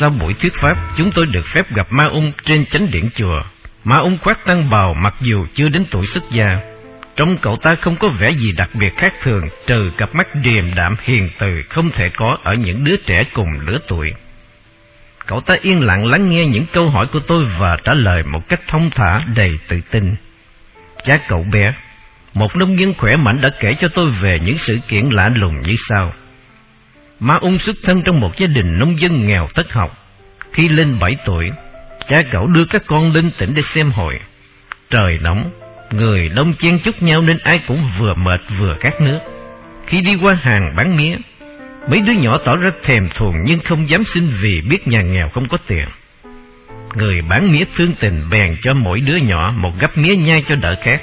sau buổi thuyết pháp, chúng tôi được phép gặp Ma Ung trên chánh điện chùa. Ma Ung khoác tăng bào mặc dù chưa đến tuổi xuất gia. Trong cậu ta không có vẻ gì đặc biệt khác thường, trừ cặp mắt điềm đạm hiền từ không thể có ở những đứa trẻ cùng lứa tuổi. Cậu ta yên lặng lắng nghe những câu hỏi của tôi và trả lời một cách thông thả đầy tự tin. Cha cậu bé, một nông dân khỏe mạnh đã kể cho tôi về những sự kiện lạ lùng như sau. Ma ung xuất thân trong một gia đình nông dân nghèo tất học. Khi lên bảy tuổi, cha cậu đưa các con lên tỉnh để xem hội. Trời nóng, người đông chen chúc nhau nên ai cũng vừa mệt vừa khát nước. Khi đi qua hàng bán mía, mấy đứa nhỏ tỏ ra thèm thuồng nhưng không dám xin vì biết nhà nghèo không có tiền. Người bán mía thương tình bèn cho mỗi đứa nhỏ một gắp mía nhai cho đỡ khát.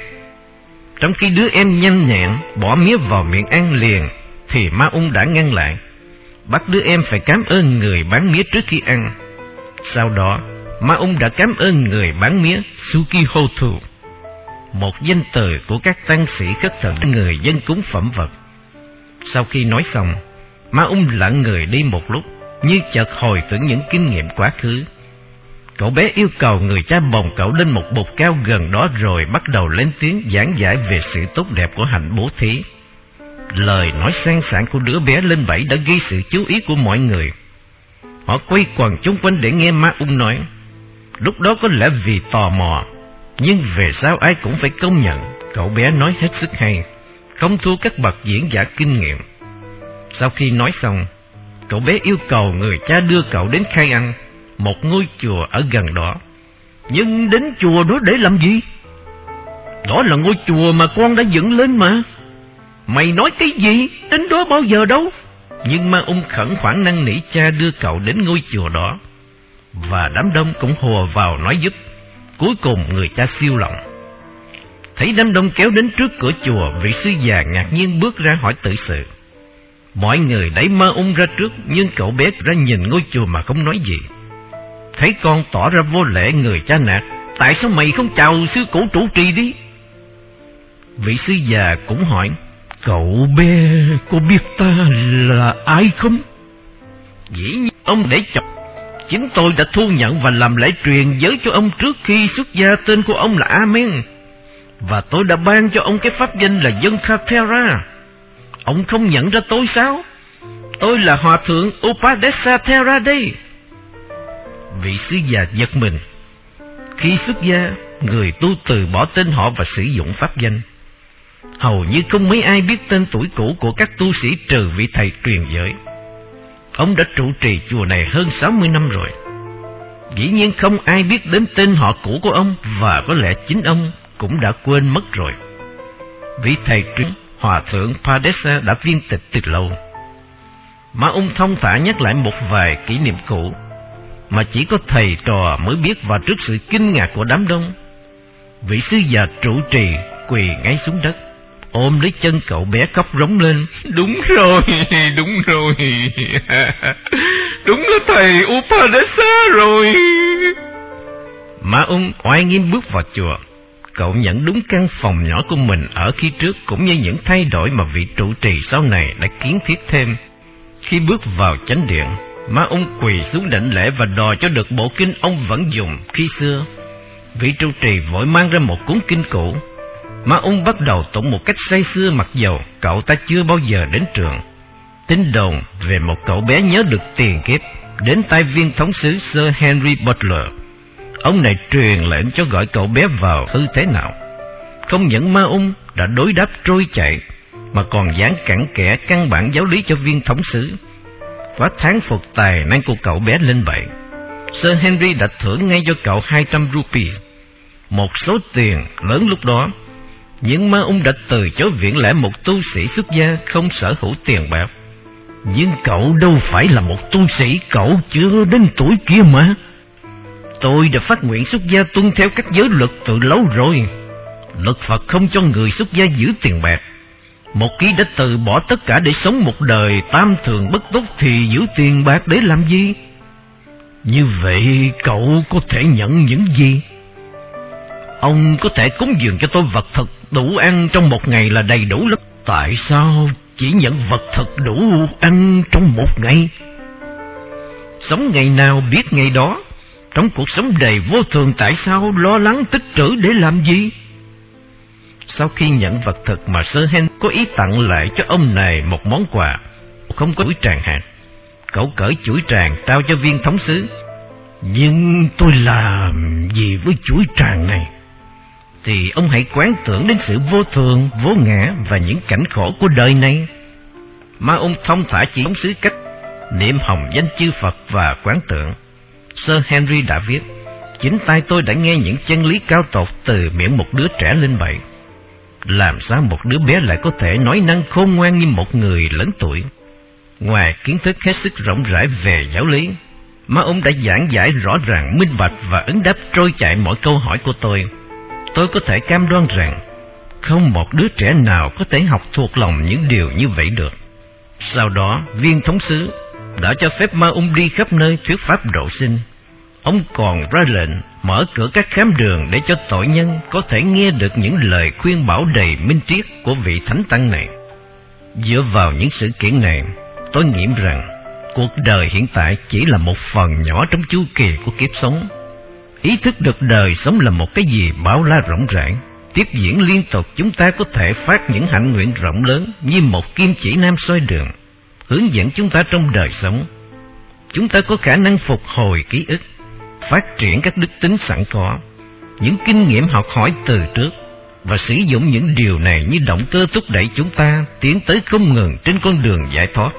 Trong khi đứa em nhanh nhẹn bỏ mía vào miệng ăn liền, thì ma ung đã ngăn lại bắt đứa em phải cảm ơn người bán mía trước khi ăn. Sau đó, Ma Ung đã cảm ơn người bán mía Sukihotu, một danh từ của các tăng sĩ khất thần người dân cúng phẩm vật. Sau khi nói xong, Ma Ung lặng người đi một lúc, như chợt hồi tưởng những kinh nghiệm quá khứ. Cậu bé yêu cầu người cha bồng cậu lên một bục cao gần đó rồi bắt đầu lên tiếng giảng giải về sự tốt đẹp của hạnh bố thí. Lời nói sang sảng của đứa bé lên bảy đã gây sự chú ý của mọi người. Họ quay quần chung quanh để nghe Ma Ung nói. Lúc đó có lẽ vì tò mò, nhưng về sau ai cũng phải công nhận cậu bé nói hết sức hay, không thua các bậc diễn giả kinh nghiệm. Sau khi nói xong, cậu bé yêu cầu người cha đưa cậu đến khai ăn, một ngôi chùa ở gần đó. Nhưng đến chùa đó để làm gì? Đó là ngôi chùa mà con đã dựng lên mà. Mày nói cái gì? Đến đó bao giờ đâu? Nhưng ma ung khẩn khoản năn nỉ cha đưa cậu đến ngôi chùa đó. Và đám đông cũng hùa vào nói giúp. Cuối cùng người cha siêu lòng. Thấy đám đông kéo đến trước cửa chùa, vị sư già ngạc nhiên bước ra hỏi tự sự. Mọi người đẩy ma ung ra trước, nhưng cậu bé ra nhìn ngôi chùa mà không nói gì. Thấy con tỏ ra vô lễ người cha nạt, tại sao mày không chào sư cổ trụ trì đi? Vị sư già cũng hỏi, Cậu bé có biết ta là ai không? Dĩ nhiên ông để chọc Chính tôi đã thu nhận và làm lễ truyền giới cho ông trước khi xuất gia tên của ông là Amen. Và tôi đã ban cho ông cái pháp danh là Dân Khatera. Ông không nhận ra tôi sao? Tôi là Hòa Thượng Upadesa Thera đây. Vị sứ già giật mình. Khi xuất gia, người tu từ bỏ tên họ và sử dụng pháp danh hầu như không mấy ai biết tên tuổi cũ của các tu sĩ trừ vị thầy truyền giới. Ông đã trụ trì chùa này hơn 60 năm rồi. Dĩ nhiên không ai biết đến tên họ cũ của ông và có lẽ chính ông cũng đã quên mất rồi. Vị thầy truyền Hòa thượng Padesa đã viên tịch từ lâu. Mà ông thông thả nhắc lại một vài kỷ niệm cũ, mà chỉ có thầy trò mới biết và trước sự kinh ngạc của đám đông. Vị sư già trụ trì quỳ ngay xuống đất ôm lấy chân cậu bé khóc rống lên. Đúng rồi, đúng rồi. Đúng là thầy Upadesa rồi. Ma ung oai nghiêm bước vào chùa. Cậu nhận đúng căn phòng nhỏ của mình ở khi trước cũng như những thay đổi mà vị trụ trì sau này đã kiến thiết thêm. Khi bước vào chánh điện, Ma ung quỳ xuống đảnh lễ và đòi cho được bộ kinh ông vẫn dùng khi xưa. Vị trụ trì vội mang ra một cuốn kinh cũ Ma ung bắt đầu tụng một cách say sưa mặc dầu cậu ta chưa bao giờ đến trường. Tin đồn về một cậu bé nhớ được tiền kiếp đến tay viên thống sứ Sir Henry Butler. Ông này truyền lệnh cho gọi cậu bé vào tư thế nào. Không những ma ung đã đối đáp trôi chạy, mà còn dán cản kẻ căn bản giáo lý cho viên thống sứ. Quá tháng phục tài năng của cậu bé lên vậy. Sir Henry đã thưởng ngay cho cậu 200 rupee, một số tiền lớn lúc đó nhưng ma ung đã từ chối viện lẽ một tu sĩ xuất gia không sở hữu tiền bạc. Nhưng cậu đâu phải là một tu sĩ, cậu chưa đến tuổi kia mà. Tôi đã phát nguyện xuất gia tuân theo các giới luật từ lâu rồi. Luật Phật không cho người xuất gia giữ tiền bạc. Một khi đã từ bỏ tất cả để sống một đời tam thường bất tốt thì giữ tiền bạc để làm gì? Như vậy cậu có thể nhận những gì? Ông có thể cúng dường cho tôi vật thực đủ ăn trong một ngày là đầy đủ lắm. Tại sao chỉ nhận vật thực đủ ăn trong một ngày? Sống ngày nào biết ngày đó. Trong cuộc sống đầy vô thường tại sao lo lắng tích trữ để làm gì? Sau khi nhận vật thực mà Sơ Hen có ý tặng lại cho ông này một món quà, không có chuỗi tràng hạt. Cậu cởi chuỗi tràng trao cho viên thống sứ. Nhưng tôi làm gì với chuỗi tràng này? Thì ông hãy quán tưởng đến sự vô thường, vô ngã và những cảnh khổ của đời này. Mà ông thông thả chỉ thống sứ cách niệm hồng danh chư Phật và quán tưởng. Sir Henry đã viết, chính tay tôi đã nghe những chân lý cao tột từ miệng một đứa trẻ lên bậy. Làm sao một đứa bé lại có thể nói năng khôn ngoan như một người lớn tuổi? Ngoài kiến thức hết sức rộng rãi về giáo lý, mà ông đã giảng giải rõ ràng, minh bạch và ứng đáp trôi chạy mọi câu hỏi của tôi. Tôi có thể cam đoan rằng, không một đứa trẻ nào có thể học thuộc lòng những điều như vậy được. Sau đó, viên thống sứ đã cho phép ma ung đi khắp nơi thuyết pháp độ sinh. Ông còn ra lệnh mở cửa các khám đường để cho tội nhân có thể nghe được những lời khuyên bảo đầy minh triết của vị thánh tăng này. Dựa vào những sự kiện này, tôi nghĩ rằng cuộc đời hiện tại chỉ là một phần nhỏ trong chu kỳ của kiếp sống. Ý thức được đời sống là một cái gì bão la rộng rãi, tiếp diễn liên tục chúng ta có thể phát những hạnh nguyện rộng lớn như một kim chỉ nam soi đường hướng dẫn chúng ta trong đời sống. Chúng ta có khả năng phục hồi ký ức, phát triển các đức tính sẵn có, những kinh nghiệm học hỏi từ trước và sử dụng những điều này như động cơ thúc đẩy chúng ta tiến tới không ngừng trên con đường giải thoát.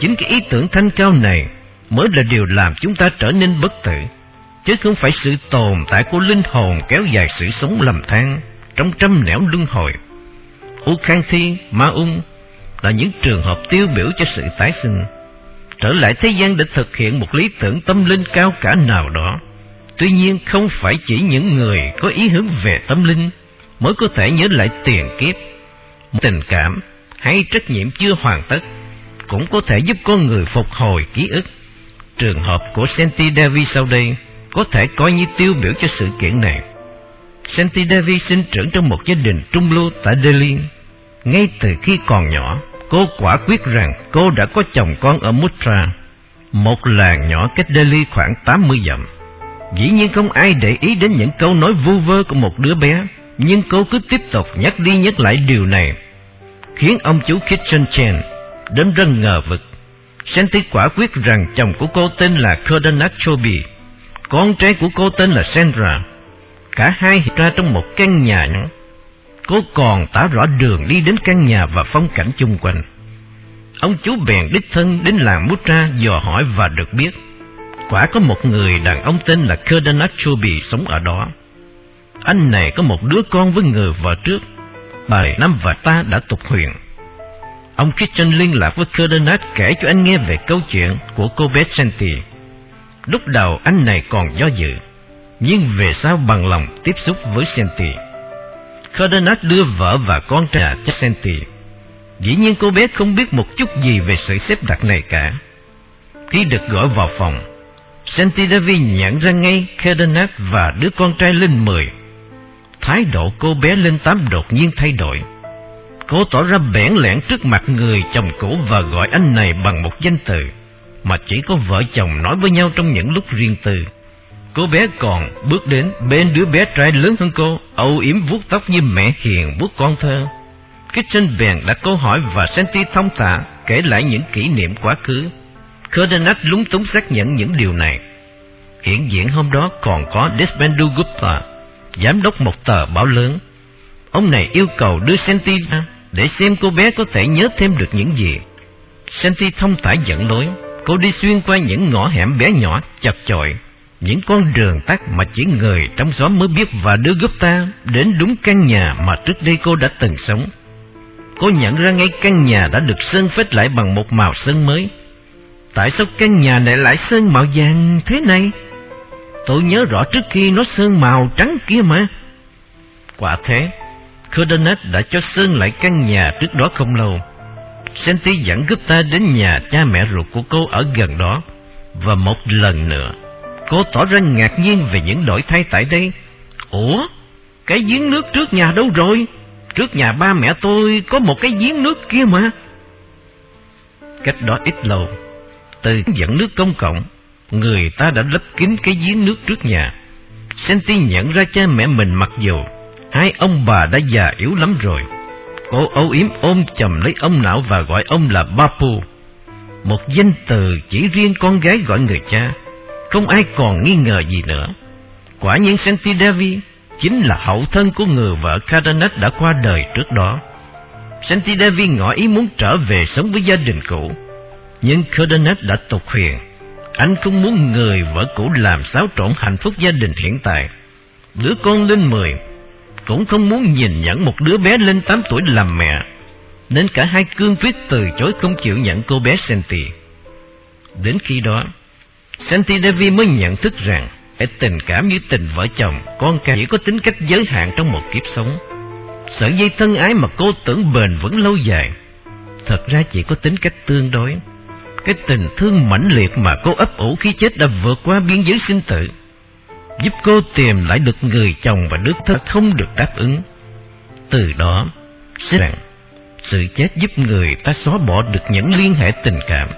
Chính cái ý tưởng thanh cao này mới là điều làm chúng ta trở nên bất tử, chứ không phải sự tồn tại của linh hồn kéo dài sự sống lầm than trong trăm nẻo luân hồi. U Khang Thi, Ma Ung là những trường hợp tiêu biểu cho sự tái sinh. Trở lại thế gian để thực hiện một lý tưởng tâm linh cao cả nào đó. Tuy nhiên không phải chỉ những người có ý hướng về tâm linh mới có thể nhớ lại tiền kiếp. Tình cảm hay trách nhiệm chưa hoàn tất cũng có thể giúp con người phục hồi ký ức. Trường hợp của Senti Devi sau đây có thể coi như tiêu biểu cho sự kiện này. Senti Devi sinh trưởng trong một gia đình trung lưu tại Delhi. Ngay từ khi còn nhỏ, cô quả quyết rằng cô đã có chồng con ở Mutra, một làng nhỏ cách Delhi khoảng 80 dặm. Dĩ nhiên không ai để ý đến những câu nói vu vơ của một đứa bé, nhưng cô cứ tiếp tục nhắc đi nhắc lại điều này, khiến ông chú Kitchen Chen đến rất ngờ vực. Shanti quả quyết rằng chồng của cô tên là Kodanak Chobi, con trai của cô tên là Sandra. Cả hai hiện ra trong một căn nhà nhỏ Cô còn tả rõ đường đi đến căn nhà và phong cảnh chung quanh. Ông chú bèn đích thân đến làng Mutra dò hỏi và được biết. Quả có một người đàn ông tên là Kerdanat Chobi sống ở đó. Anh này có một đứa con với người vợ trước. Bài năm và ta đã tục huyền. Ông Christian liên lạc với Kerdanat kể cho anh nghe về câu chuyện của cô bé Senti. Lúc đầu anh này còn do dự, nhưng về sau bằng lòng tiếp xúc với Senti. Ferdinand đưa vợ và con trai cho Senti. Dĩ nhiên cô bé không biết một chút gì về sự xếp đặt này cả. Khi được gọi vào phòng, Senti Davi nhận ra ngay Ferdinand và đứa con trai lên mười. Thái độ cô bé lên tám đột nhiên thay đổi. Cô tỏ ra bẽn lẽn trước mặt người chồng cũ và gọi anh này bằng một danh từ mà chỉ có vợ chồng nói với nhau trong những lúc riêng tư. Cô bé còn bước đến bên đứa bé trai lớn hơn cô, âu yếm vuốt tóc như mẹ hiền vuốt con thơ. Kitchen bèn đã câu hỏi và Senti thông thả kể lại những kỷ niệm quá khứ. Kurdenach lúng túng xác nhận những điều này. Hiện diện hôm đó còn có Despendu Gupta, giám đốc một tờ báo lớn. Ông này yêu cầu đưa Senti ra để xem cô bé có thể nhớ thêm được những gì. Senti thông thả dẫn lối, cô đi xuyên qua những ngõ hẻm bé nhỏ, chật chội, những con đường tắt mà chỉ người trong xóm mới biết và đưa giúp ta đến đúng căn nhà mà trước đây cô đã từng sống. Cô nhận ra ngay căn nhà đã được sơn phết lại bằng một màu sơn mới. Tại sao căn nhà này lại sơn màu vàng thế này? Tôi nhớ rõ trước khi nó sơn màu trắng kia mà. Quả thế, Coordinate đã cho sơn lại căn nhà trước đó không lâu. Senti dẫn Gupta đến nhà cha mẹ ruột của cô ở gần đó. Và một lần nữa, Cô tỏ ra ngạc nhiên về những đổi thay tại đây. Ủa, cái giếng nước trước nhà đâu rồi? Trước nhà ba mẹ tôi có một cái giếng nước kia mà. Cách đó ít lâu, Từ dẫn nước công cộng, người ta đã lấp kín cái giếng nước trước nhà. Senti nhận ra cha mẹ mình mặc dù hai ông bà đã già yếu lắm rồi. Cô âu yếm ôm chầm lấy ông não và gọi ông là Bapu. Một danh từ chỉ riêng con gái gọi người cha, không ai còn nghi ngờ gì nữa. Quả nhiên Santi Devi chính là hậu thân của người vợ Cardenas đã qua đời trước đó. Santi Devi ngỏ ý muốn trở về sống với gia đình cũ, nhưng Cardenas đã tục huyền. Anh không muốn người vợ cũ làm xáo trộn hạnh phúc gia đình hiện tại. Đứa con lên mười, cũng không muốn nhìn nhận một đứa bé lên tám tuổi làm mẹ, nên cả hai cương quyết từ chối không chịu nhận cô bé Senti. Đến khi đó, Senti Devi mới nhận thức rằng cái tình cảm như tình vợ chồng, con cái chỉ có tính cách giới hạn trong một kiếp sống. Sợi dây thân ái mà cô tưởng bền vững lâu dài, thật ra chỉ có tính cách tương đối. Cái tình thương mãnh liệt mà cô ấp ủ khi chết đã vượt qua biên giới sinh tử, giúp cô tìm lại được người chồng và đứa thất không được đáp ứng. Từ đó, sẽ rằng sự chết giúp người ta xóa bỏ được những liên hệ tình cảm,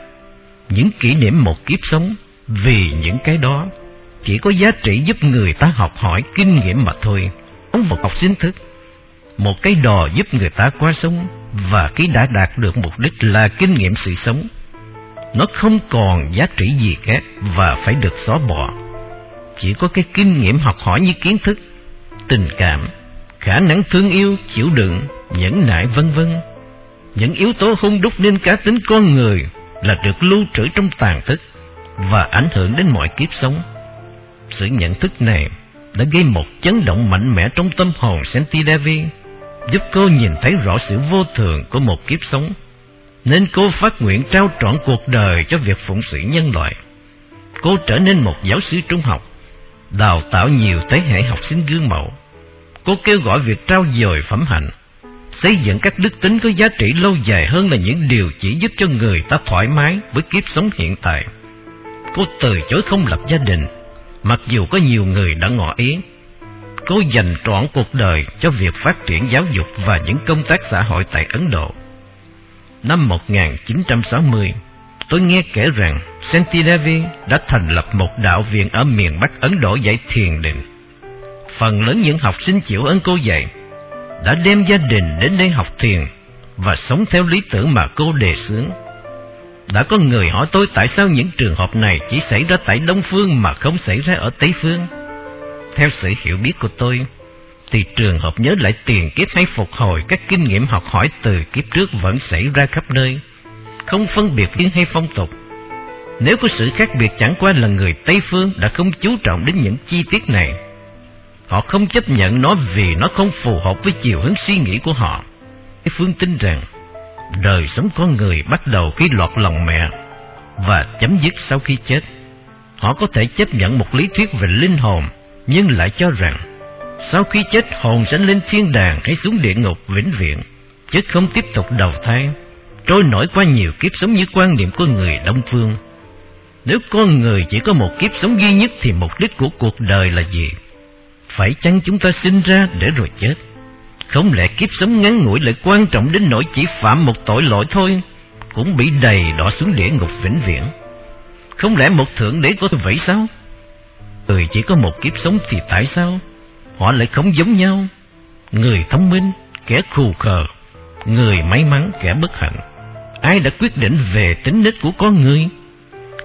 những kỷ niệm một kiếp sống, vì những cái đó chỉ có giá trị giúp người ta học hỏi kinh nghiệm mà thôi, không một học sinh thức. Một cái đò giúp người ta qua sông và khi đã đạt được mục đích là kinh nghiệm sự sống. Nó không còn giá trị gì khác và phải được xóa bỏ. Chỉ có cái kinh nghiệm học hỏi như kiến thức, tình cảm, khả năng thương yêu, chịu đựng, nhẫn nại vân vân. Những yếu tố hung đúc nên cá tính con người là được lưu trữ trong tàn thức và ảnh hưởng đến mọi kiếp sống. Sự nhận thức này đã gây một chấn động mạnh mẽ trong tâm hồn Senti Devi, giúp cô nhìn thấy rõ sự vô thường của một kiếp sống. Nên cô phát nguyện trao trọn cuộc đời cho việc phụng sự nhân loại. Cô trở nên một giáo sư trung học, đào tạo nhiều thế hệ học sinh gương mẫu. Cô kêu gọi việc trao dồi phẩm hạnh, xây dựng các đức tính có giá trị lâu dài hơn là những điều chỉ giúp cho người ta thoải mái với kiếp sống hiện tại. Cô từ chối không lập gia đình, Mặc dù có nhiều người đã ngỏ ý, cô dành trọn cuộc đời cho việc phát triển giáo dục và những công tác xã hội tại Ấn Độ. Năm 1960, tôi nghe kể rằng Senti đã thành lập một đạo viện ở miền Bắc Ấn Độ dạy thiền định. Phần lớn những học sinh chịu ơn cô dạy đã đem gia đình đến đây học thiền và sống theo lý tưởng mà cô đề xướng. Đã có người hỏi tôi tại sao những trường hợp này chỉ xảy ra tại Đông Phương mà không xảy ra ở Tây Phương. Theo sự hiểu biết của tôi, thì trường hợp nhớ lại tiền kiếp hay phục hồi các kinh nghiệm học hỏi từ kiếp trước vẫn xảy ra khắp nơi, không phân biệt kiến hay phong tục. Nếu có sự khác biệt chẳng qua là người Tây Phương đã không chú trọng đến những chi tiết này. Họ không chấp nhận nó vì nó không phù hợp với chiều hướng suy nghĩ của họ. Tây phương tin rằng đời sống con người bắt đầu khi lọt lòng mẹ và chấm dứt sau khi chết. Họ có thể chấp nhận một lý thuyết về linh hồn, nhưng lại cho rằng sau khi chết hồn sẽ lên thiên đàng hay xuống địa ngục vĩnh viễn, chứ không tiếp tục đầu thai, trôi nổi qua nhiều kiếp sống như quan niệm của người Đông Phương. Nếu con người chỉ có một kiếp sống duy nhất thì mục đích của cuộc đời là gì? Phải chăng chúng ta sinh ra để rồi chết? Không lẽ kiếp sống ngắn ngủi lại quan trọng đến nỗi chỉ phạm một tội lỗi thôi, cũng bị đầy đọa xuống địa ngục vĩnh viễn. Không lẽ một thượng đế có vậy sao? Người chỉ có một kiếp sống thì tại sao họ lại không giống nhau? Người thông minh, kẻ khù khờ, người may mắn, kẻ bất hạnh. Ai đã quyết định về tính nết của con người?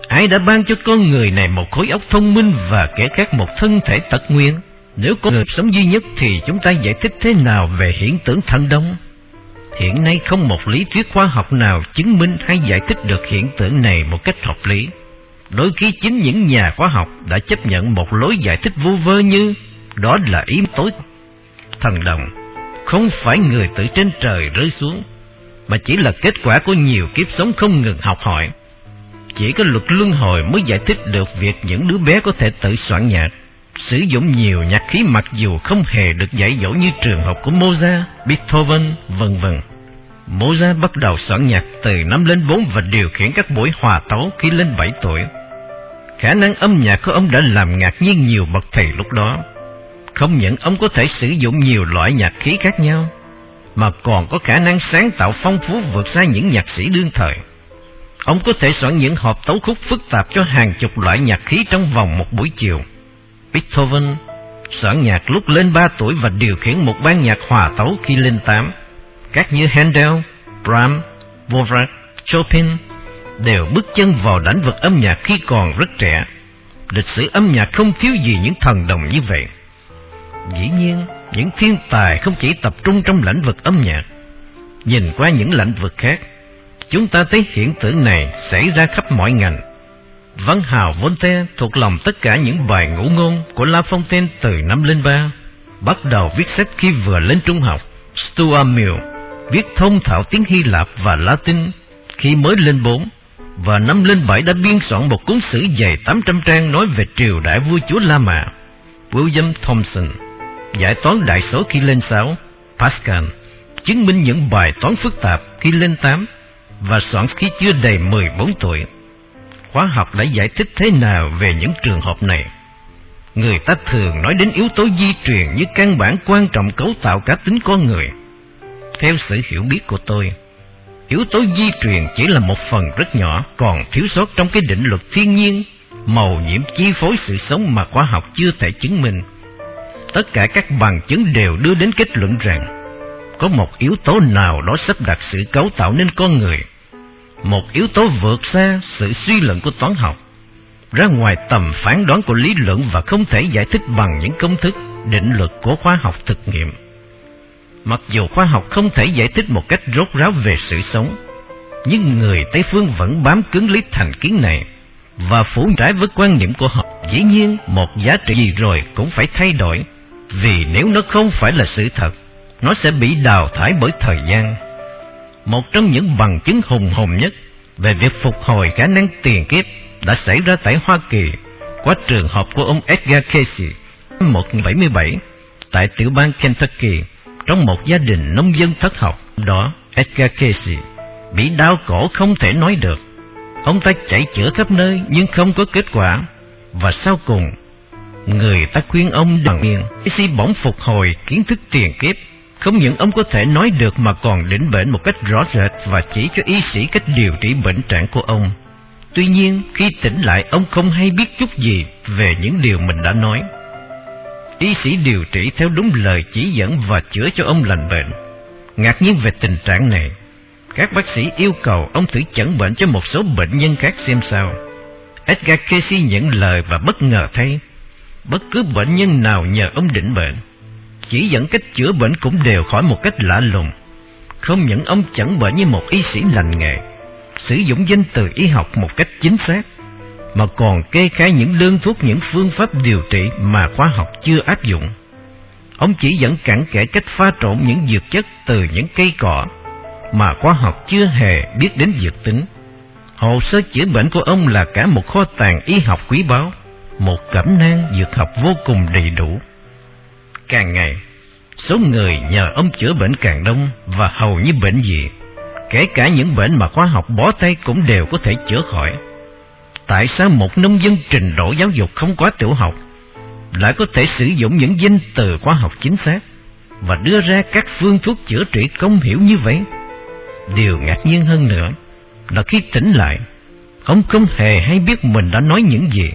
Ai đã ban cho con người này một khối óc thông minh và kẻ khác một thân thể tật nguyên? Nếu có người sống duy nhất thì chúng ta giải thích thế nào về hiện tượng thần đông? Hiện nay không một lý thuyết khoa học nào chứng minh hay giải thích được hiện tượng này một cách hợp lý. Đôi khi chính những nhà khoa học đã chấp nhận một lối giải thích vô vơ như đó là ý tối. Thần đồng không phải người từ trên trời rơi xuống, mà chỉ là kết quả của nhiều kiếp sống không ngừng học hỏi. Chỉ có luật luân hồi mới giải thích được việc những đứa bé có thể tự soạn nhạc sử dụng nhiều nhạc khí mặc dù không hề được dạy dỗ như trường học của Mozart, Beethoven, vân vân. Mozart bắt đầu soạn nhạc từ năm lên bốn và điều khiển các buổi hòa tấu khi lên bảy tuổi. Khả năng âm nhạc của ông đã làm ngạc nhiên nhiều bậc thầy lúc đó. Không những ông có thể sử dụng nhiều loại nhạc khí khác nhau, mà còn có khả năng sáng tạo phong phú vượt xa những nhạc sĩ đương thời. Ông có thể soạn những hộp tấu khúc phức tạp cho hàng chục loại nhạc khí trong vòng một buổi chiều. Beethoven soạn nhạc lúc lên ba tuổi và điều khiển một ban nhạc hòa tấu khi lên tám. Các như Handel, Brahms, Dvorak, Chopin đều bước chân vào lĩnh vực âm nhạc khi còn rất trẻ. Lịch sử âm nhạc không thiếu gì những thần đồng như vậy. Dĩ nhiên, những thiên tài không chỉ tập trung trong lĩnh vực âm nhạc. Nhìn qua những lĩnh vực khác, chúng ta thấy hiện tượng này xảy ra khắp mọi ngành. Văn hào Voltaire thuộc lòng tất cả những bài ngũ ngôn của La Fontaine từ năm lên ba. Bắt đầu viết sách khi vừa lên trung học. Stuart Mill viết thông thạo tiếng Hy Lạp và Latin khi mới lên bốn và năm lên bảy đã biên soạn một cuốn sử dày 800 trang nói về triều đại vua chúa La Mã. William Thomson giải toán đại số khi lên sáu. Pascal chứng minh những bài toán phức tạp khi lên tám và soạn khi chưa đầy 14 tuổi. Khóa học đã giải thích thế nào về những trường hợp này? Người ta thường nói đến yếu tố di truyền như căn bản quan trọng cấu tạo cá tính con người. Theo sự hiểu biết của tôi, yếu tố di truyền chỉ là một phần rất nhỏ còn thiếu sót trong cái định luật thiên nhiên, màu nhiễm chi phối sự sống mà khoa học chưa thể chứng minh. Tất cả các bằng chứng đều đưa đến kết luận rằng có một yếu tố nào đó sắp đặt sự cấu tạo nên con người, một yếu tố vượt xa sự suy luận của toán học, ra ngoài tầm phán đoán của lý luận và không thể giải thích bằng những công thức, định luật của khoa học thực nghiệm. Mặc dù khoa học không thể giải thích một cách rốt ráo về sự sống, nhưng người Tây Phương vẫn bám cứng lý thành kiến này và phủ trái với quan niệm của họ. Dĩ nhiên, một giá trị gì rồi cũng phải thay đổi, vì nếu nó không phải là sự thật, nó sẽ bị đào thải bởi thời gian. Một trong những bằng chứng hùng hồn nhất về việc phục hồi khả năng tiền kiếp đã xảy ra tại Hoa Kỳ qua trường hợp của ông Edgar Casey, 1977, tại tiểu bang Kentucky, trong một gia đình nông dân thất học. Đó, Edgar Casey bị đau cổ không thể nói được. Ông ta chạy chữa khắp nơi nhưng không có kết quả. Và sau cùng, người ta khuyên ông bằng miệng, si bỗng phục hồi kiến thức tiền kiếp không những ông có thể nói được mà còn đỉnh bệnh một cách rõ rệt và chỉ cho y sĩ cách điều trị bệnh trạng của ông. Tuy nhiên, khi tỉnh lại ông không hay biết chút gì về những điều mình đã nói. Y sĩ điều trị theo đúng lời chỉ dẫn và chữa cho ông lành bệnh. Ngạc nhiên về tình trạng này, các bác sĩ yêu cầu ông thử chẩn bệnh cho một số bệnh nhân khác xem sao. Edgar Casey nhận lời và bất ngờ thay, bất cứ bệnh nhân nào nhờ ông định bệnh chỉ dẫn cách chữa bệnh cũng đều khỏi một cách lạ lùng. Không những ông chẩn bệnh như một y sĩ lành nghề, sử dụng danh từ y học một cách chính xác, mà còn kê khai những đơn thuốc những phương pháp điều trị mà khoa học chưa áp dụng. Ông chỉ dẫn cặn kẽ cách pha trộn những dược chất từ những cây cỏ mà khoa học chưa hề biết đến dược tính. Hồ sơ chữa bệnh của ông là cả một kho tàng y học quý báu, một cẩm nang dược học vô cùng đầy đủ. Càng ngày, số người nhờ ông chữa bệnh càng đông và hầu như bệnh gì, kể cả những bệnh mà khoa học bó tay cũng đều có thể chữa khỏi. Tại sao một nông dân trình độ giáo dục không quá tiểu học lại có thể sử dụng những danh từ khoa học chính xác và đưa ra các phương thuốc chữa trị công hiểu như vậy? Điều ngạc nhiên hơn nữa là khi tỉnh lại, ông không hề hay biết mình đã nói những gì.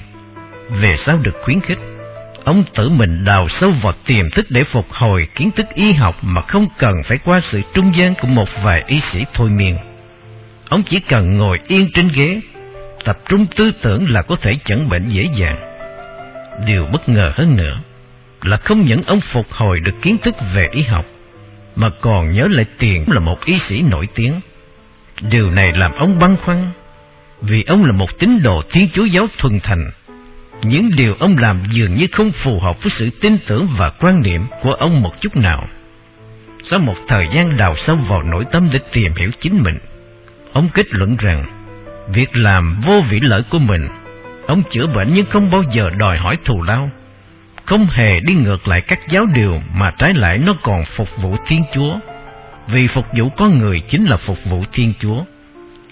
Về sau được khuyến khích, Ông tự mình đào sâu vào tiềm thức để phục hồi kiến thức y học mà không cần phải qua sự trung gian của một vài y sĩ thôi miên. Ông chỉ cần ngồi yên trên ghế, tập trung tư tưởng là có thể chẩn bệnh dễ dàng. Điều bất ngờ hơn nữa là không những ông phục hồi được kiến thức về y học, mà còn nhớ lại tiền là một y sĩ nổi tiếng. Điều này làm ông băn khoăn, vì ông là một tín đồ Thiên Chúa giáo thuần thành những điều ông làm dường như không phù hợp với sự tin tưởng và quan niệm của ông một chút nào. Sau một thời gian đào sâu vào nội tâm để tìm hiểu chính mình, ông kết luận rằng việc làm vô vị lợi của mình, ông chữa bệnh nhưng không bao giờ đòi hỏi thù lao, không hề đi ngược lại các giáo điều mà trái lại nó còn phục vụ Thiên Chúa, vì phục vụ con người chính là phục vụ Thiên Chúa.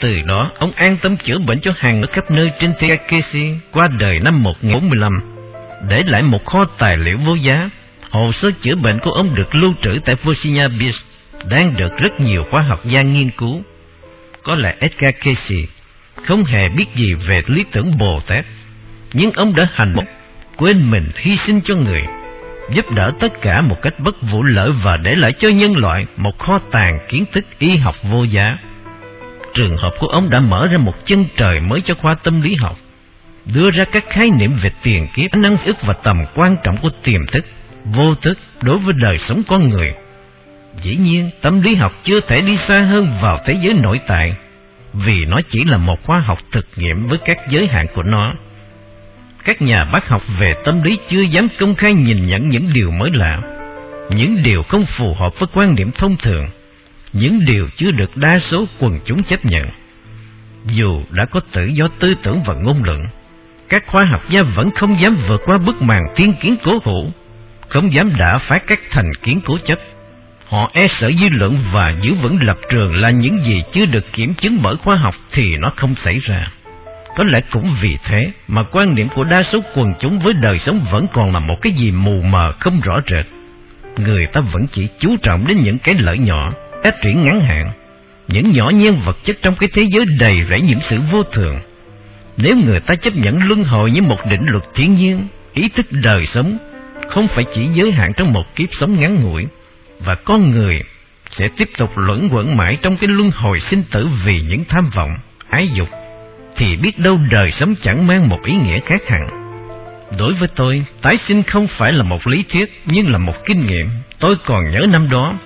Từ đó, ông an tâm chữa bệnh cho hàng ở khắp nơi trên Takeshi qua đời năm 1045, để lại một kho tài liệu vô giá. Hồ sơ chữa bệnh của ông được lưu trữ tại Virginia Beach, đang được rất nhiều khoa học gia nghiên cứu. Có lẽ Edgar Casey không hề biết gì về lý tưởng Bồ Tát, nhưng ông đã hành một quên mình hy sinh cho người, giúp đỡ tất cả một cách bất vụ lợi và để lại cho nhân loại một kho tàng kiến thức y học vô giá. Trường hợp của ông đã mở ra một chân trời mới cho khoa tâm lý học, đưa ra các khái niệm về tiền kiếp, năng ức và tầm quan trọng của tiềm thức, vô thức đối với đời sống con người. Dĩ nhiên, tâm lý học chưa thể đi xa hơn vào thế giới nội tại, vì nó chỉ là một khoa học thực nghiệm với các giới hạn của nó. Các nhà bác học về tâm lý chưa dám công khai nhìn nhận những điều mới lạ, những điều không phù hợp với quan điểm thông thường, những điều chưa được đa số quần chúng chấp nhận. Dù đã có tự do tư tưởng và ngôn luận, các khoa học gia vẫn không dám vượt qua bức màn thiên kiến cố hữu, không dám đả phá các thành kiến cố chấp. Họ e sợ dư luận và giữ vững lập trường là những gì chưa được kiểm chứng bởi khoa học thì nó không xảy ra. Có lẽ cũng vì thế mà quan niệm của đa số quần chúng với đời sống vẫn còn là một cái gì mù mờ không rõ rệt. Người ta vẫn chỉ chú trọng đến những cái lợi nhỏ, phát triển ngắn hạn, những nhỏ nhen vật chất trong cái thế giới đầy rẫy những sự vô thường. Nếu người ta chấp nhận luân hồi như một định luật thiên nhiên, ý thức đời sống không phải chỉ giới hạn trong một kiếp sống ngắn ngủi, và con người sẽ tiếp tục luẩn quẩn mãi trong cái luân hồi sinh tử vì những tham vọng, ái dục, thì biết đâu đời sống chẳng mang một ý nghĩa khác hẳn. Đối với tôi, tái sinh không phải là một lý thuyết, nhưng là một kinh nghiệm. Tôi còn nhớ năm đó,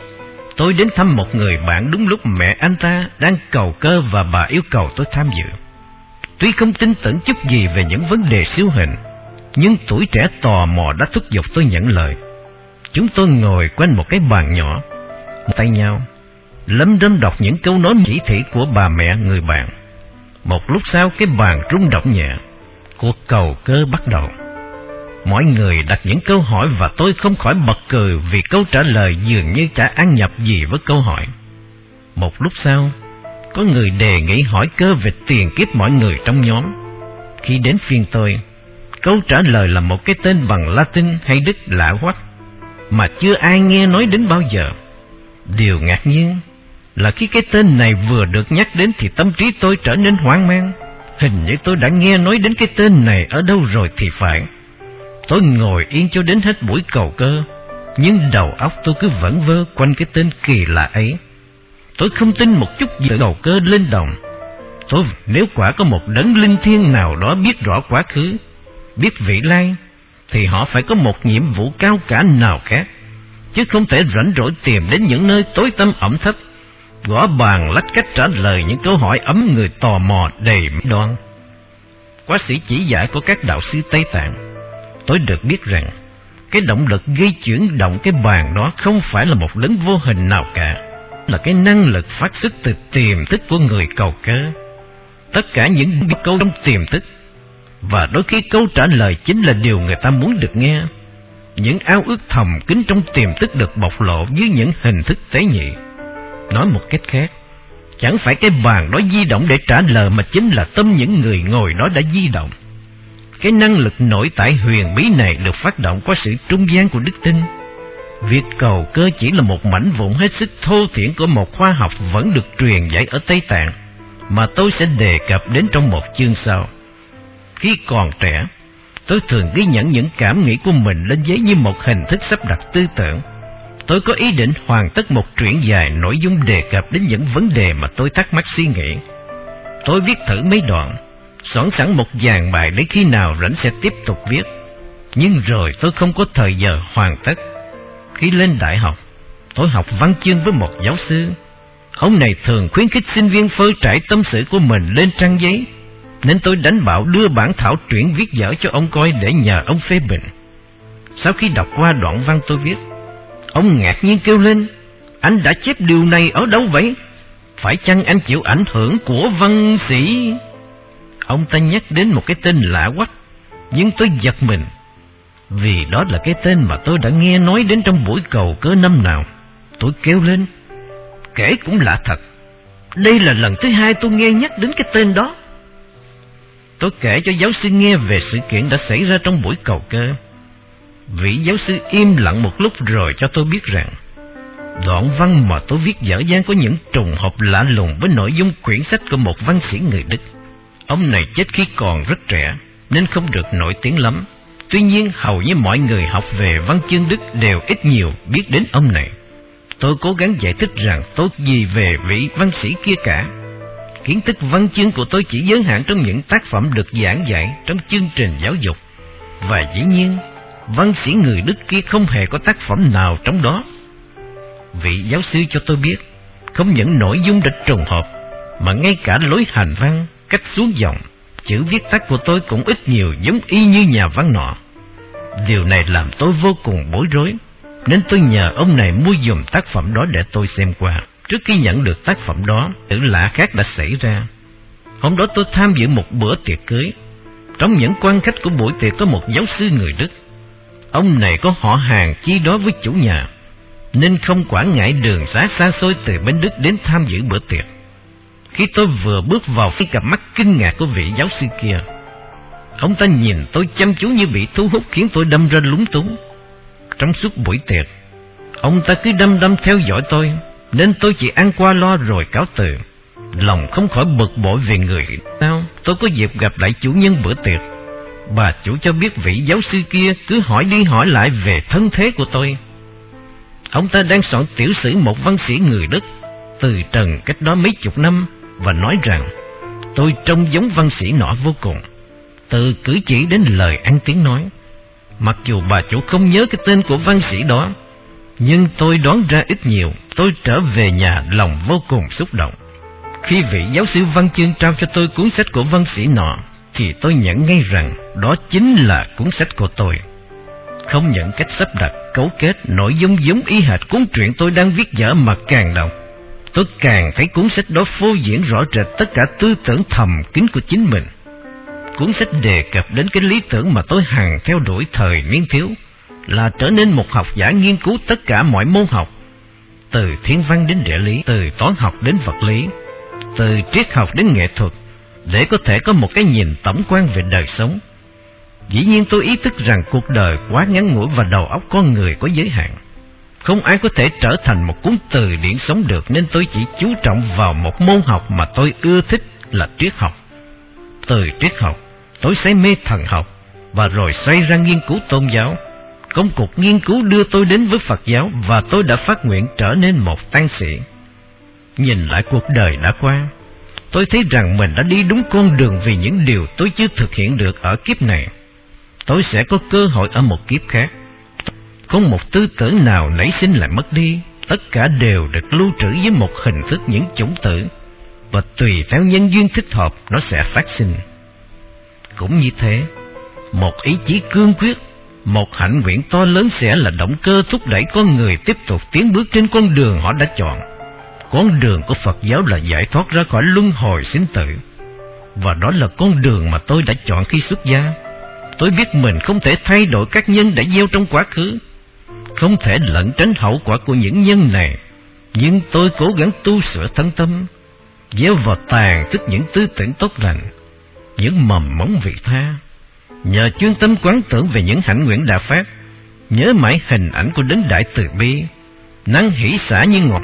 tôi đến thăm một người bạn đúng lúc mẹ anh ta đang cầu cơ và bà yêu cầu tôi tham dự. Tuy không tin tưởng chút gì về những vấn đề siêu hình, nhưng tuổi trẻ tò mò đã thúc giục tôi nhận lời. Chúng tôi ngồi quanh một cái bàn nhỏ, tay nhau, lấm đâm đọc những câu nói chỉ thị của bà mẹ người bạn. Một lúc sau cái bàn rung động nhẹ, cuộc cầu cơ bắt đầu. Mọi người đặt những câu hỏi và tôi không khỏi bật cười vì câu trả lời dường như chả ăn nhập gì với câu hỏi. Một lúc sau, có người đề nghị hỏi cơ về tiền kiếp mọi người trong nhóm. Khi đến phiên tôi, câu trả lời là một cái tên bằng Latin hay Đức lạ hoắc mà chưa ai nghe nói đến bao giờ. Điều ngạc nhiên là khi cái tên này vừa được nhắc đến thì tâm trí tôi trở nên hoang mang. Hình như tôi đã nghe nói đến cái tên này ở đâu rồi thì phải. Tôi ngồi yên cho đến hết buổi cầu cơ, nhưng đầu óc tôi cứ vẫn vơ quanh cái tên kỳ lạ ấy. Tôi không tin một chút gì cầu cơ lên đồng. Tôi nếu quả có một đấng linh thiêng nào đó biết rõ quá khứ, biết vị lai, thì họ phải có một nhiệm vụ cao cả nào khác, chứ không thể rảnh rỗi tìm đến những nơi tối tăm ẩm thấp, gõ bàn lách cách trả lời những câu hỏi ấm người tò mò đầy đoan. Quá sĩ chỉ giải của các đạo sư Tây Tạng, tôi được biết rằng cái động lực gây chuyển động cái bàn đó không phải là một đấng vô hình nào cả, là cái năng lực phát xuất từ tiềm thức của người cầu cơ. Tất cả những câu trong tiềm thức và đôi khi câu trả lời chính là điều người ta muốn được nghe. Những ao ước thầm kín trong tiềm thức được bộc lộ dưới những hình thức tế nhị. Nói một cách khác, chẳng phải cái bàn đó di động để trả lời mà chính là tâm những người ngồi đó đã di động. Cái năng lực nội tại huyền bí này được phát động qua sự trung gian của đức tin. Việc cầu cơ chỉ là một mảnh vụn hết sức thô thiển của một khoa học vẫn được truyền dạy ở Tây Tạng, mà tôi sẽ đề cập đến trong một chương sau. Khi còn trẻ, tôi thường ghi nhận những cảm nghĩ của mình lên giấy như một hình thức sắp đặt tư tưởng. Tôi có ý định hoàn tất một truyện dài nội dung đề cập đến những vấn đề mà tôi thắc mắc suy nghĩ. Tôi viết thử mấy đoạn, soạn sẵn một dàn bài để khi nào rảnh sẽ tiếp tục viết. Nhưng rồi tôi không có thời giờ hoàn tất. Khi lên đại học, tôi học văn chương với một giáo sư. Ông này thường khuyến khích sinh viên phơi trải tâm sự của mình lên trang giấy nên tôi đánh bảo đưa bản thảo truyện viết dở cho ông coi để nhờ ông phê bình. Sau khi đọc qua đoạn văn tôi viết, ông ngạc nhiên kêu lên, anh đã chép điều này ở đâu vậy? Phải chăng anh chịu ảnh hưởng của văn sĩ? Ông ta nhắc đến một cái tên lạ quắc, nhưng tôi giật mình, vì đó là cái tên mà tôi đã nghe nói đến trong buổi cầu cớ năm nào. Tôi kêu lên, kể cũng lạ thật, đây là lần thứ hai tôi nghe nhắc đến cái tên đó. Tôi kể cho giáo sư nghe về sự kiện đã xảy ra trong buổi cầu cơ. Vị giáo sư im lặng một lúc rồi cho tôi biết rằng đoạn văn mà tôi viết dở dang có những trùng hợp lạ lùng với nội dung quyển sách của một văn sĩ người Đức. Ông này chết khi còn rất trẻ, nên không được nổi tiếng lắm. Tuy nhiên, hầu như mọi người học về văn chương Đức đều ít nhiều biết đến ông này. Tôi cố gắng giải thích rằng tốt gì về vị văn sĩ kia cả. Kiến thức văn chương của tôi chỉ giới hạn trong những tác phẩm được giảng dạy trong chương trình giáo dục. Và dĩ nhiên, văn sĩ người Đức kia không hề có tác phẩm nào trong đó. Vị giáo sư cho tôi biết, không những nội dung đã trùng hợp, mà ngay cả lối hành văn, cách xuống dòng, chữ viết tắt của tôi cũng ít nhiều giống y như nhà văn nọ. Điều này làm tôi vô cùng bối rối, nên tôi nhờ ông này mua dùm tác phẩm đó để tôi xem qua. Trước khi nhận được tác phẩm đó, sự lạ khác đã xảy ra. Hôm đó tôi tham dự một bữa tiệc cưới. Trong những quan khách của buổi tiệc có một giáo sư người Đức. Ông này có họ hàng chi đó với chủ nhà, nên không quản ngại đường xá xa xôi từ bên Đức đến tham dự bữa tiệc. Khi tôi vừa bước vào cái cặp mắt kinh ngạc của vị giáo sư kia, ông ta nhìn tôi chăm chú như bị thu hút khiến tôi đâm ra lúng túng. Trong suốt buổi tiệc, ông ta cứ đâm đâm theo dõi tôi, nên tôi chỉ ăn qua lo rồi cáo từ. Lòng không khỏi bực bội về người sao tôi có dịp gặp lại chủ nhân bữa tiệc. Bà chủ cho biết vị giáo sư kia cứ hỏi đi hỏi lại về thân thế của tôi. Ông ta đang soạn tiểu sử một văn sĩ người Đức từ trần cách đó mấy chục năm và nói rằng tôi trông giống văn sĩ nọ vô cùng. Từ cử chỉ đến lời ăn tiếng nói. Mặc dù bà chủ không nhớ cái tên của văn sĩ đó, nhưng tôi đoán ra ít nhiều, tôi trở về nhà lòng vô cùng xúc động. Khi vị giáo sư văn chương trao cho tôi cuốn sách của văn sĩ nọ, thì tôi nhận ngay rằng đó chính là cuốn sách của tôi. Không nhận cách sắp đặt, cấu kết, nội dung giống y hệt cuốn truyện tôi đang viết dở mà càng đọc. Tôi càng thấy cuốn sách đó phô diễn rõ rệt tất cả tư tưởng thầm kín của chính mình. Cuốn sách đề cập đến cái lý tưởng mà tôi hằng theo đuổi thời niên thiếu, là trở nên một học giả nghiên cứu tất cả mọi môn học, từ thiên văn đến địa lý, từ toán học đến vật lý, từ triết học đến nghệ thuật, để có thể có một cái nhìn tổng quan về đời sống. Dĩ nhiên tôi ý thức rằng cuộc đời quá ngắn ngủi và đầu óc con người có giới hạn. Không ai có thể trở thành một cuốn từ điển sống được nên tôi chỉ chú trọng vào một môn học mà tôi ưa thích là triết học. Từ triết học, tôi say mê thần học và rồi xoay ra nghiên cứu tôn giáo. Công cuộc nghiên cứu đưa tôi đến với Phật giáo và tôi đã phát nguyện trở nên một tăng sĩ. Nhìn lại cuộc đời đã qua, tôi thấy rằng mình đã đi đúng con đường vì những điều tôi chưa thực hiện được ở kiếp này. Tôi sẽ có cơ hội ở một kiếp khác không một tư tưởng nào nảy sinh lại mất đi, tất cả đều được lưu trữ với một hình thức những chủng tử, và tùy theo nhân duyên thích hợp nó sẽ phát sinh. Cũng như thế, một ý chí cương quyết, một hạnh nguyện to lớn sẽ là động cơ thúc đẩy con người tiếp tục tiến bước trên con đường họ đã chọn. Con đường của Phật giáo là giải thoát ra khỏi luân hồi sinh tử, và đó là con đường mà tôi đã chọn khi xuất gia. Tôi biết mình không thể thay đổi các nhân đã gieo trong quá khứ, không thể lẩn tránh hậu quả của những nhân này, nhưng tôi cố gắng tu sửa thân tâm, gieo vào tàn tức những tư tưởng tốt lành, những mầm móng vị tha. Nhờ chuyên tâm quán tưởng về những hạnh nguyện đã phát, nhớ mãi hình ảnh của đấng đại từ bi, năng hỷ xả như ngọt.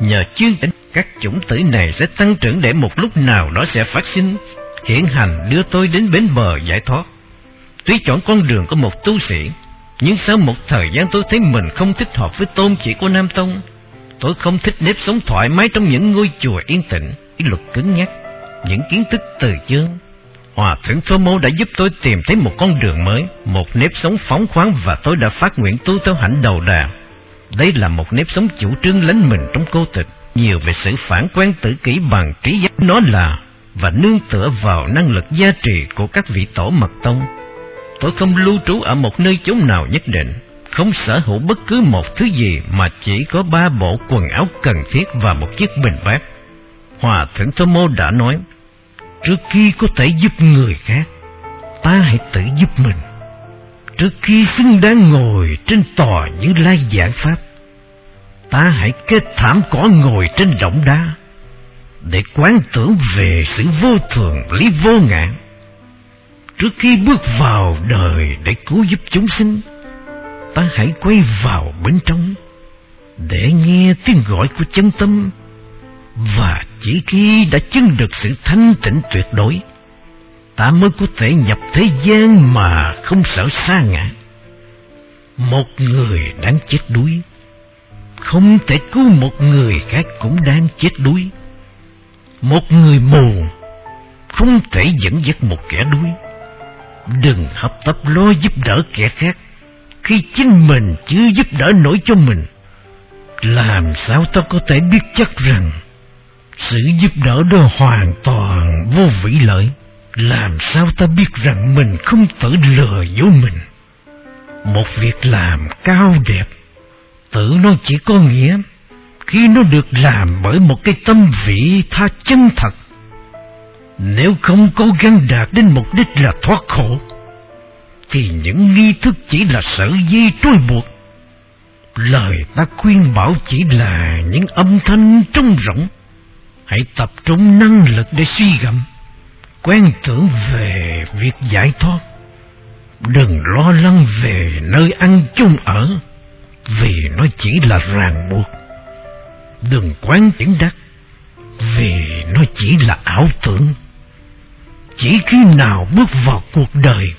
Nhờ chuyên tính các chủng tử này sẽ tăng trưởng để một lúc nào đó sẽ phát sinh, hiện hành đưa tôi đến bến bờ giải thoát. Tuy chọn con đường của một tu sĩ, nhưng sau một thời gian tôi thấy mình không thích hợp với tôn chỉ của Nam Tông. Tôi không thích nếp sống thoải mái trong những ngôi chùa yên tĩnh, cái luật cứng nhắc, những kiến thức từ chương. Hòa thượng Phơ Mô đã giúp tôi tìm thấy một con đường mới, một nếp sống phóng khoáng và tôi đã phát nguyện tu theo hạnh đầu đà. Đây là một nếp sống chủ trương lánh mình trong cô tịch, nhiều về sự phản quan tự kỷ bằng trí giác nó là và nương tựa vào năng lực gia trì của các vị tổ mật tông tôi không lưu trú ở một nơi chốn nào nhất định, không sở hữu bất cứ một thứ gì mà chỉ có ba bộ quần áo cần thiết và một chiếc bình bát. Hòa thượng Tô Mô đã nói, trước khi có thể giúp người khác, ta hãy tự giúp mình. Trước khi xứng đáng ngồi trên tòa như lai giảng pháp, ta hãy kết thảm cỏ ngồi trên động đá, để quán tưởng về sự vô thường lý vô ngã Trước khi bước vào đời để cứu giúp chúng sinh, ta hãy quay vào bên trong để nghe tiếng gọi của chân tâm và chỉ khi đã chứng được sự thanh tịnh tuyệt đối ta mới có thể nhập thế gian mà không sợ xa ngã. Một người đang chết đuối, không thể cứu một người khác cũng đang chết đuối. Một người mù, không thể dẫn dắt một kẻ đuối. Đừng hấp tấp lo giúp đỡ kẻ khác, khi chính mình chưa giúp đỡ nổi cho mình. Làm sao ta có thể biết chắc rằng sự giúp đỡ đó hoàn toàn vô vị lợi? Làm sao ta biết rằng mình không tự lừa dối mình? Một việc làm cao đẹp, tự nó chỉ có nghĩa khi nó được làm bởi một cái tâm vị tha chân thật. Nếu không cố gắng đạt đến mục đích là thoát khổ, thì những nghi thức chỉ là sợi dây trôi buộc. Lời ta khuyên bảo chỉ là những âm thanh trống rỗng. Hãy tập trung năng lực để suy gẫm quen tưởng về việc giải thoát đừng lo lắng về nơi ăn chung ở vì nó chỉ là ràng buộc đừng quán tưởng đắc vì nó chỉ là ảo tưởng chỉ khi nào bước vào cuộc đời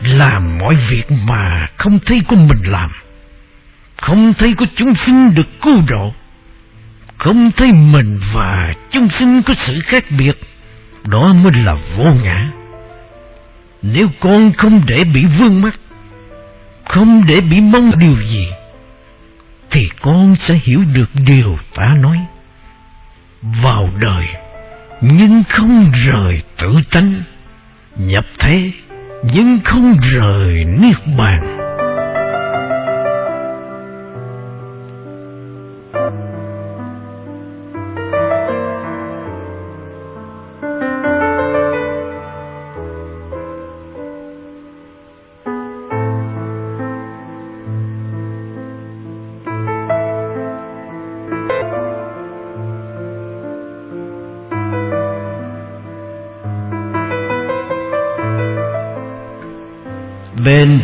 làm mọi việc mà không thấy của mình làm không thấy có chúng sinh được cứu độ không thấy mình và chúng sinh có sự khác biệt đó mới là vô ngã. Nếu con không để bị vương mắc, không để bị mong điều gì, thì con sẽ hiểu được điều ta nói. Vào đời, nhưng không rời tự tánh, nhập thế, nhưng không rời niết bàn.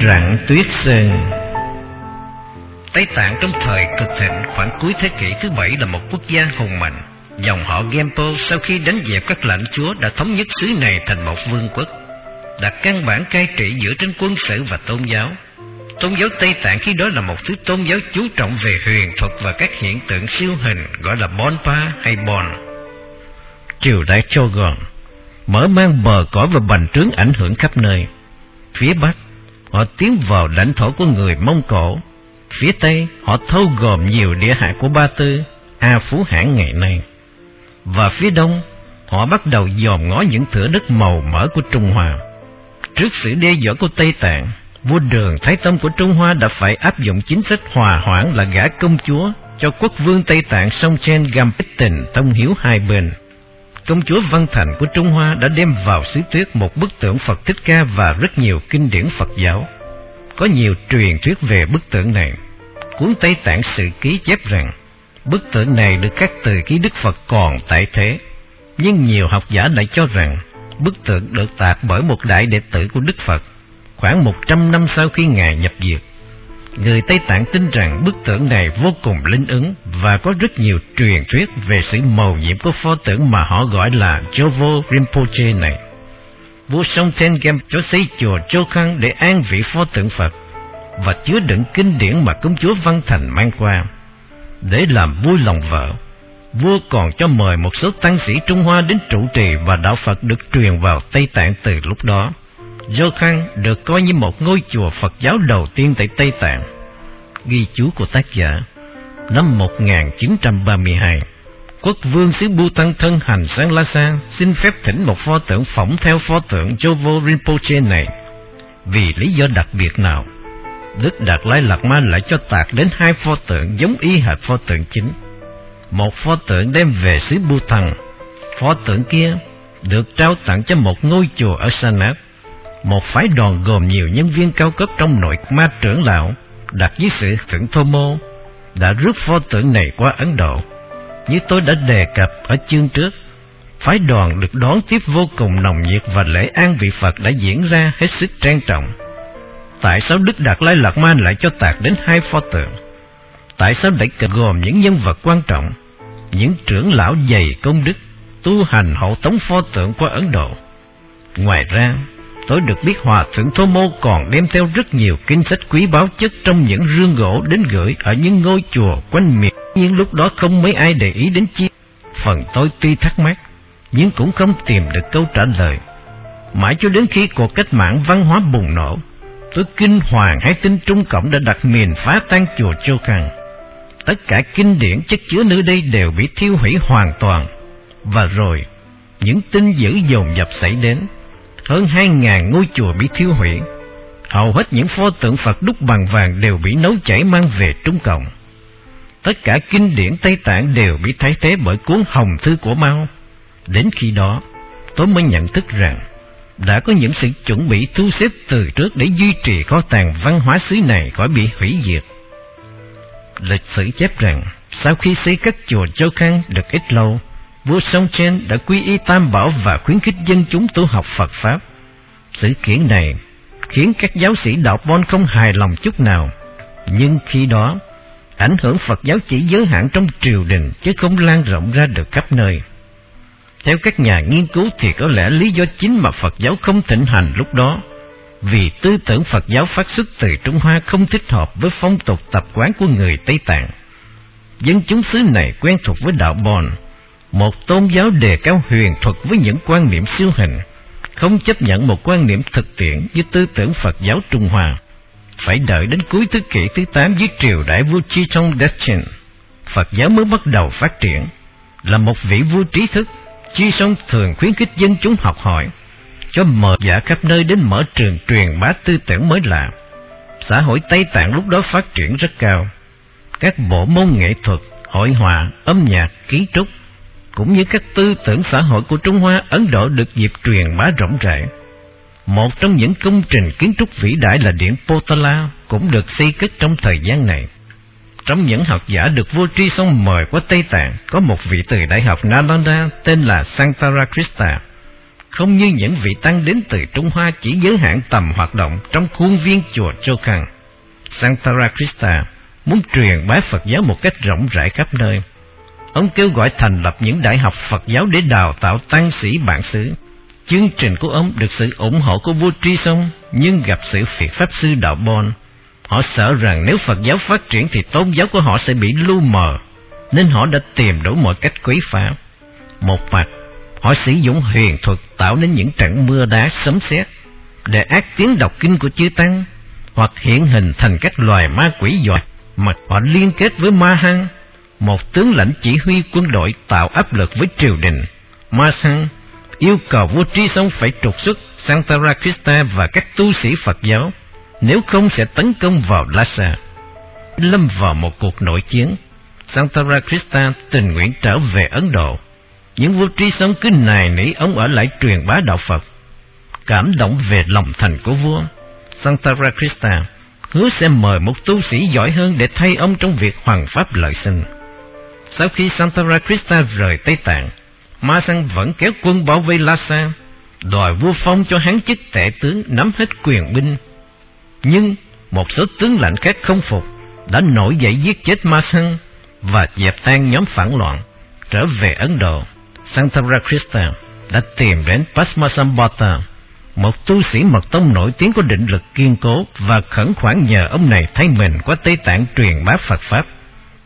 Rặng tuyết sơn Tây Tạng trong thời cực thịnh khoảng cuối thế kỷ thứ bảy là một quốc gia hùng mạnh. Dòng họ Gempo sau khi đánh dẹp các lãnh chúa đã thống nhất xứ này thành một vương quốc, đặt căn bản cai trị dựa trên quân sự và tôn giáo. Tôn giáo Tây Tạng khi đó là một thứ tôn giáo chú trọng về huyền thuật và các hiện tượng siêu hình gọi là Bonpa hay Bon. Triều đại Chogon mở mang bờ cõi và bành trướng ảnh hưởng khắp nơi. Phía Bắc họ tiến vào lãnh thổ của người Mông Cổ. Phía Tây, họ thâu gồm nhiều địa hạt của Ba Tư, A Phú Hãn ngày nay. Và phía Đông, họ bắt đầu dòm ngó những thửa đất màu mỡ của Trung Hoa. Trước sự đe dọa của Tây Tạng, vua Đường Thái Tông của Trung Hoa đã phải áp dụng chính sách hòa hoãn là gả công chúa cho quốc vương Tây Tạng song Chen Gampitin tông tình thông hiếu hai bên. Công chúa Văn Thành của Trung Hoa đã đem vào xứ tuyết một bức tượng Phật Thích Ca và rất nhiều kinh điển Phật giáo. Có nhiều truyền thuyết về bức tượng này. Cuốn Tây Tạng Sự Ký chép rằng, bức tượng này được các từ ký Đức Phật còn tại thế. Nhưng nhiều học giả lại cho rằng, bức tượng được tạc bởi một đại đệ tử của Đức Phật, khoảng một trăm năm sau khi Ngài nhập diệt. Người Tây Tạng tin rằng bức tượng này vô cùng linh ứng và có rất nhiều truyền thuyết về sự màu nhiệm của pho tượng mà họ gọi là Jovo Rinpoche này. Vua Song Ten Gem cho xây chùa Chokhang để an vị pho tượng Phật và chứa đựng kinh điển mà công chúa Văn Thành mang qua. Để làm vui lòng vợ, vua còn cho mời một số tăng sĩ Trung Hoa đến trụ trì và đạo Phật được truyền vào Tây Tạng từ lúc đó. Jokhang được coi như một ngôi chùa Phật giáo đầu tiên tại Tây Tạng. Ghi chú của tác giả Năm 1932 Quốc vương xứ Bhutan thân hành sang Lhasa xin phép thỉnh một pho tượng phỏng theo pho tượng Jovo Rinpoche này. Vì lý do đặc biệt nào, Đức Đạt Lai Lạt Ma lại cho tạc đến hai pho tượng giống y hệt pho tượng chính. Một pho tượng đem về xứ Bhutan, pho tượng kia được trao tặng cho một ngôi chùa ở Sanat một phái đoàn gồm nhiều nhân viên cao cấp trong nội ma trưởng lão đặt dưới sự thượng thô mô đã rước pho tượng này qua Ấn Độ. Như tôi đã đề cập ở chương trước, phái đoàn được đón tiếp vô cùng nồng nhiệt và lễ an vị Phật đã diễn ra hết sức trang trọng. Tại sao Đức Đạt Lai Lạt Ma lại cho tạc đến hai pho tượng? Tại sao lại gồm những nhân vật quan trọng, những trưởng lão dày công đức, tu hành hộ tống pho tượng qua Ấn Độ? Ngoài ra, tôi được biết Hòa Thượng Thô Mô còn đem theo rất nhiều kinh sách quý báu chất trong những rương gỗ đến gửi ở những ngôi chùa quanh miền. Nhưng lúc đó không mấy ai để ý đến chi. Phần tôi tuy thắc mắc, nhưng cũng không tìm được câu trả lời. Mãi cho đến khi cuộc cách mạng văn hóa bùng nổ, tôi kinh hoàng hay tin Trung Cộng đã đặt miền phá tan chùa Châu Khang. Tất cả kinh điển chất chứa nơi đây đều bị thiêu hủy hoàn toàn. Và rồi, những tin dữ dồn dập xảy đến. Hơn hai ngàn ngôi chùa bị thiêu hủy. Hầu hết những pho tượng Phật đúc bằng vàng đều bị nấu chảy mang về Trung Cộng. Tất cả kinh điển Tây Tạng đều bị thay thế bởi cuốn Hồng Thư của Mao. Đến khi đó, tôi mới nhận thức rằng đã có những sự chuẩn bị thu xếp từ trước để duy trì kho tàng văn hóa xứ này khỏi bị hủy diệt. Lịch sử chép rằng, sau khi xây các chùa Châu Khang được ít lâu, vua Song Chen đã quy y Tam Bảo và khuyến khích dân chúng tu học Phật Pháp. Sự kiện này khiến các giáo sĩ đạo Bon không hài lòng chút nào, nhưng khi đó, ảnh hưởng Phật giáo chỉ giới hạn trong triều đình chứ không lan rộng ra được khắp nơi. Theo các nhà nghiên cứu thì có lẽ lý do chính mà Phật giáo không thịnh hành lúc đó vì tư tưởng Phật giáo phát xuất từ Trung Hoa không thích hợp với phong tục tập quán của người Tây Tạng. Dân chúng xứ này quen thuộc với đạo Bon, một tôn giáo đề cao huyền thuật với những quan niệm siêu hình, không chấp nhận một quan niệm thực tiễn với tư tưởng Phật giáo Trung Hoa. Phải đợi đến cuối thế kỷ thứ 8 dưới triều đại vua Chi Trong Dechin, Phật giáo mới bắt đầu phát triển. Là một vị vua trí thức, Chi Song thường khuyến khích dân chúng học hỏi, cho mở giả dạ khắp nơi đến mở trường truyền bá tư tưởng mới lạ. Xã hội Tây Tạng lúc đó phát triển rất cao. Các bộ môn nghệ thuật, hội họa, âm nhạc, kiến trúc, cũng như các tư tưởng xã hội của Trung Hoa, Ấn Độ được dịp truyền bá rộng rãi. Một trong những công trình kiến trúc vĩ đại là điện Potala cũng được xây cất trong thời gian này. Trong những học giả được vua Tri Sông mời qua Tây Tạng, có một vị từ Đại học Nalanda tên là Santara Krista không như những vị tăng đến từ Trung Hoa chỉ giới hạn tầm hoạt động trong khuôn viên chùa Chokhang. Santara Krista muốn truyền bá Phật giáo một cách rộng rãi khắp nơi. Ông kêu gọi thành lập những đại học Phật giáo để đào tạo tăng sĩ bản xứ. Chương trình của ông được sự ủng hộ của vua Tri Sông, nhưng gặp sự phiệt pháp sư đạo Bon. Họ sợ rằng nếu Phật giáo phát triển thì tôn giáo của họ sẽ bị lu mờ, nên họ đã tìm đủ mọi cách quấy phá. Một mặt, Họ sử dụng huyền thuật tạo nên những trận mưa đá sấm sét để ác tiếng đọc kinh của chư tăng hoặc hiện hình thành các loài ma quỷ dọa mà họ liên kết với ma hăng một tướng lãnh chỉ huy quân đội tạo áp lực với triều đình Marsan yêu cầu vua tri sông phải trục xuất Santara Krista và các tu sĩ Phật giáo nếu không sẽ tấn công vào Lhasa lâm vào một cuộc nội chiến Santara Krista tình nguyện trở về Ấn Độ những vua trí sống cứ nài nỉ ông ở lại truyền bá đạo Phật. Cảm động về lòng thành của vua, Santara Krista hứa sẽ mời một tu sĩ giỏi hơn để thay ông trong việc hoàn pháp lợi sinh. Sau khi Santara Krista rời Tây Tạng, Ma Sang vẫn kéo quân bảo vệ Lhasa, đòi vua phong cho hắn chức tể tướng nắm hết quyền binh. Nhưng một số tướng lãnh khác không phục, đã nổi dậy giết chết Ma Sang và dẹp tan nhóm phản loạn, trở về Ấn Độ. Santara Krista đã tìm đến Pasmasambhata, một tu sĩ mật tông nổi tiếng có định lực kiên cố và khẩn khoản nhờ ông này thay mình qua Tây Tạng truyền bá Phật Pháp.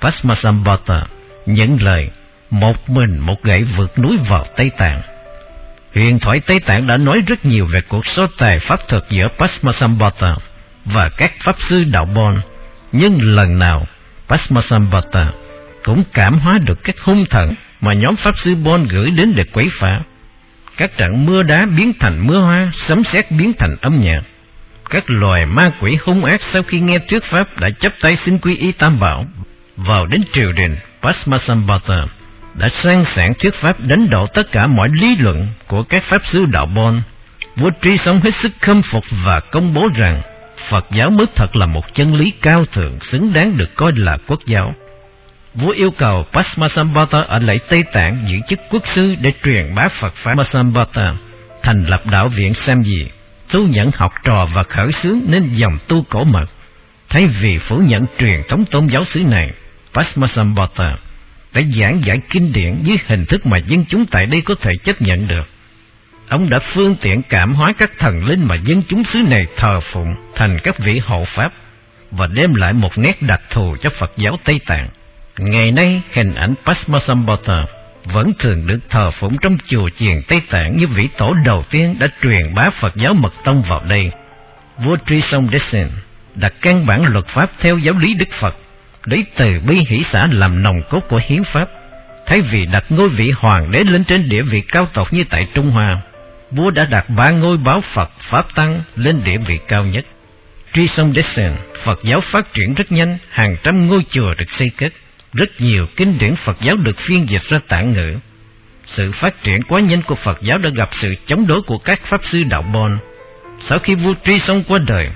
Pasmasambhata những lời một mình một gậy vượt núi vào Tây Tạng. Huyền thoại Tây Tạng đã nói rất nhiều về cuộc so tài pháp thuật giữa Pasmasambhata và các pháp sư đạo Bon, nhưng lần nào Pasmasambhata cũng cảm hóa được các hung thần mà nhóm Pháp Sư Bon gửi đến để quấy phá. Các trận mưa đá biến thành mưa hoa, sấm sét biến thành âm nhạc. Các loài ma quỷ hung ác sau khi nghe thuyết Pháp đã chấp tay xin quy y Tam Bảo. Vào đến triều đình, Pasmasambhata đã sang sảng thuyết Pháp đánh đổ tất cả mọi lý luận của các Pháp Sư Đạo Bon. Vua Tri sống hết sức khâm phục và công bố rằng Phật giáo mới thật là một chân lý cao thượng xứng đáng được coi là quốc giáo vua yêu cầu Pasmasambhata ở lại Tây Tạng giữ chức quốc sư để truyền bá Phật pháp Pasmasambhata, thành lập đạo viện Samji, thu nhận học trò và khởi xướng nên dòng tu cổ mật. Thay vì phủ nhận truyền thống tôn giáo xứ này, Pasmasambhata đã giảng giải kinh điển dưới hình thức mà dân chúng tại đây có thể chấp nhận được. ông đã phương tiện cảm hóa các thần linh mà dân chúng xứ này thờ phụng thành các vị hộ pháp và đem lại một nét đặc thù cho Phật giáo Tây Tạng. Ngày nay, hình ảnh Pasmasambhata vẫn thường được thờ phụng trong chùa chiền Tây Tạng như vị tổ đầu tiên đã truyền bá Phật giáo mật tông vào đây. Vua Trisong Sông đặt căn bản luật pháp theo giáo lý Đức Phật, lấy từ bi hỷ xã làm nòng cốt của hiến pháp. Thay vì đặt ngôi vị hoàng đế lên trên địa vị cao tột như tại Trung Hoa, vua đã đặt ba ngôi báo Phật Pháp Tăng lên địa vị cao nhất. Truy Sông Desen, Phật giáo phát triển rất nhanh, hàng trăm ngôi chùa được xây cất, rất nhiều kinh điển Phật giáo được phiên dịch ra tạng ngữ. Sự phát triển quá nhanh của Phật giáo đã gặp sự chống đối của các pháp sư đạo Bon. Sau khi vua Truy Sông qua đời,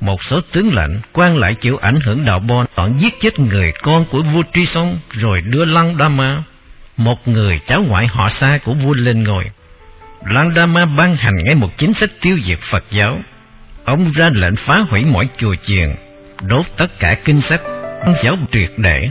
một số tướng lãnh quan lại chịu ảnh hưởng đạo Bon chọn giết chết người con của vua Tri Sông rồi đưa Lăng Đa một người cháu ngoại họ xa của vua lên ngôi. Lăng Đa ban hành ngay một chính sách tiêu diệt Phật giáo. Ông ra lệnh phá hủy mọi chùa chiền, đốt tất cả kinh sách, giáo triệt để